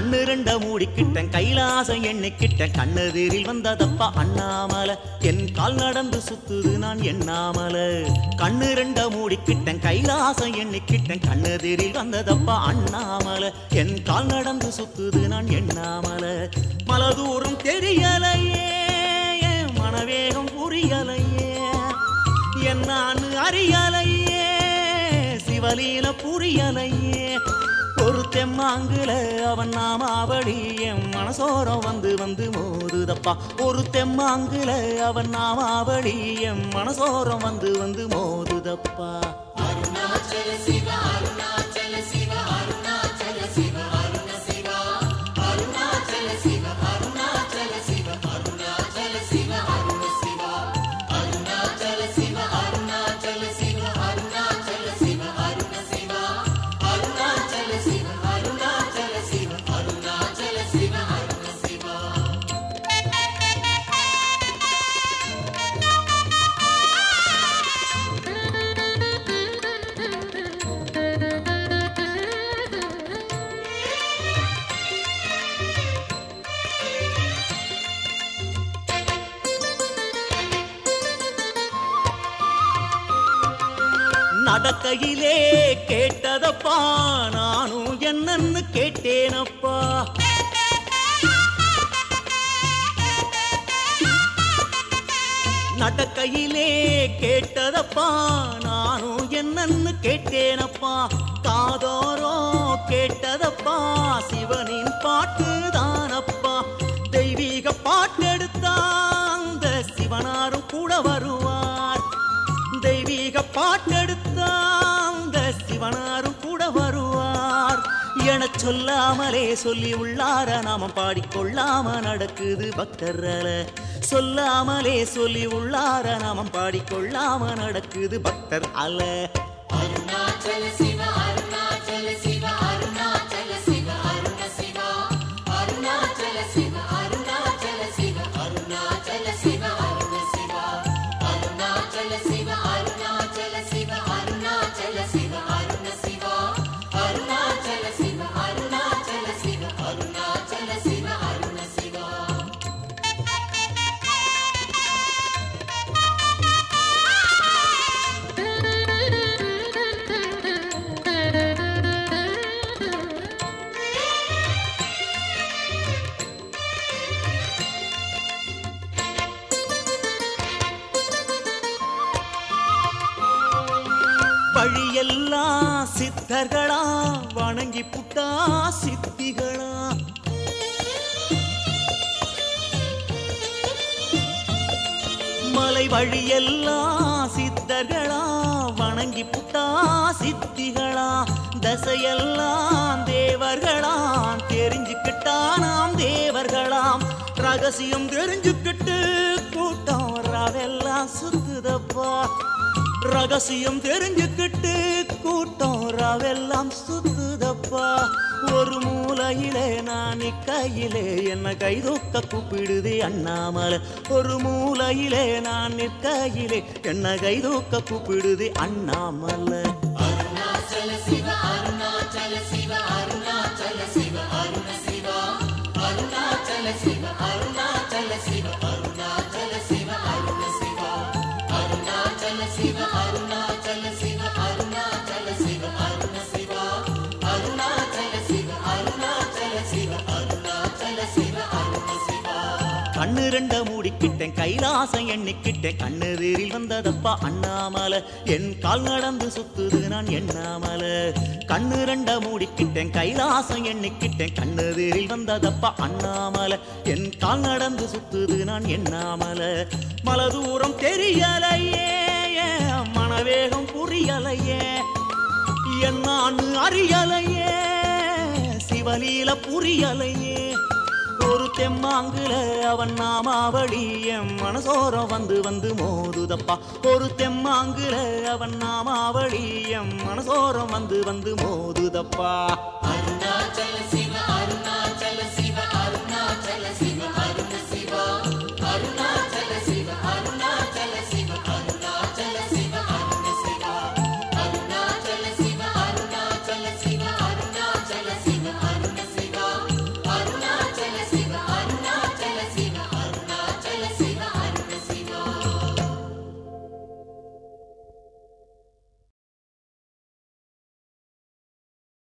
கண்ணு ரெண்ட மூடிக்கிட்டேன் கைலாசம் எண்ணிக்கிட்டேன். கண்ணெதிரில் வந்ததப்பா அண்ணாமலை. என் கால் நடந்து சுத்துது நான் எண்ணாமலை. கண்ணு ரெண்ட மூடிக்கிட்டேன் கைலாசம் எண்ணிக்கிட்டேன். கண்ணெதிரில் வந்ததப்பா அண்ணாமலை. என் கால் நடந்து சுத்துது நான் எண்ணாமலை. மலதூரம் தெரியலையே மனவேகம் புரியலையே. என்னான்னு அறியலையே சிவலீல புரியலையே. தெம்மாங்குல அவன் நாமாவளி என் மனசோரம் வந்து வந்து மோதுதப்பா. ஒரு தெம்மாங்குல அவன் நாமாவளி என் மனசோரம் வந்து வந்து மோதுதப்பா. நடக்கையிலே கேட்டதப்பா நானும் என்னன்னு கேட்டேனப்பா. நடக்கையிலே கேட்டதப்பா நானும் என்னன்னு கேட்டேனப்பா. காதோரோ கேட்டதப்பா சிவனின் பாட்டு தானப்பா தெய்வீக பாட்டெடுத்தா அந்த சிவனாரும் கூட வருவார். தெய்வீக பாட்டெடு அந்த கூட வருவார். என சொல்லாமலே சொல்லி உள்ளார நாம பாடிக்கொள்ளாம நடக்குது பக்தரல சொல்லாமலே சொல்லி உள்ளார நாம பாடிக்கொள்ளாம நடக்குது பக்தர் அல எல்லாம் சித்தர்களா வணங்கி புட்டா சித்திகளா. மலை வழியெல்லாம் சித்தர்களா வணங்கி புட்டா சித்திகளா. தசையெல்லாம் தேவர்களாம் தெரிஞ்சுக்கிட்டா நாம் தேவர்களாம். ரகசியம் தெரிஞ்சுக்கிட்டு கூட்டம் ராவெல்லாம் சுத்துதப்பா. ரகசியம் தெரிஞ்சுக்கிட்டு கூட்டம் ரவெல்லாம் சுத்துதப்பா. ஒரு மூலையிலே நான் நிற்கையிலே என்ன கைதூக்க கூப்பிடுது அண்ணாமலை. ஒரு மூலையிலே நான் நிற்கையிலே என்ன கைதூக்க கூப்பிடுதே அண்ணாமலை. கண்ணு ரெண்ட மூடிக்கிட்டேன் கைலாசம் எண்ணிக்கிட்டேன். கண்ணெதிரில் வந்ததப்பா அண்ணாமலை. என் கால் நடந்து சுத்துது நான் எண்ணாமலை. கண்ணு ரெண்ட மூடிக்கிட்டேன் கைலாசம் எண்ணிக்கிட்டேன். கண்ணெதிரில் வந்ததப்பா அண்ணாமலை. என் கால் நடந்து சுத்துது நான் எண்ணாமலை. மலதூரம் தெரியலையே மனவேகம் புரியலையே. என்னான்னு அறியலையே சிவலீல புரியலையே. தெம்மாங்குல அவன் நாமாவளி என் மனசோரம் வந்து வந்து மோதுதப்பா. ஒரு தெம்மாங்குல அவன் நாமாவளி என் மனசோரம் வந்து வந்து மோதுதப்பா. அருணாச்சல சிவ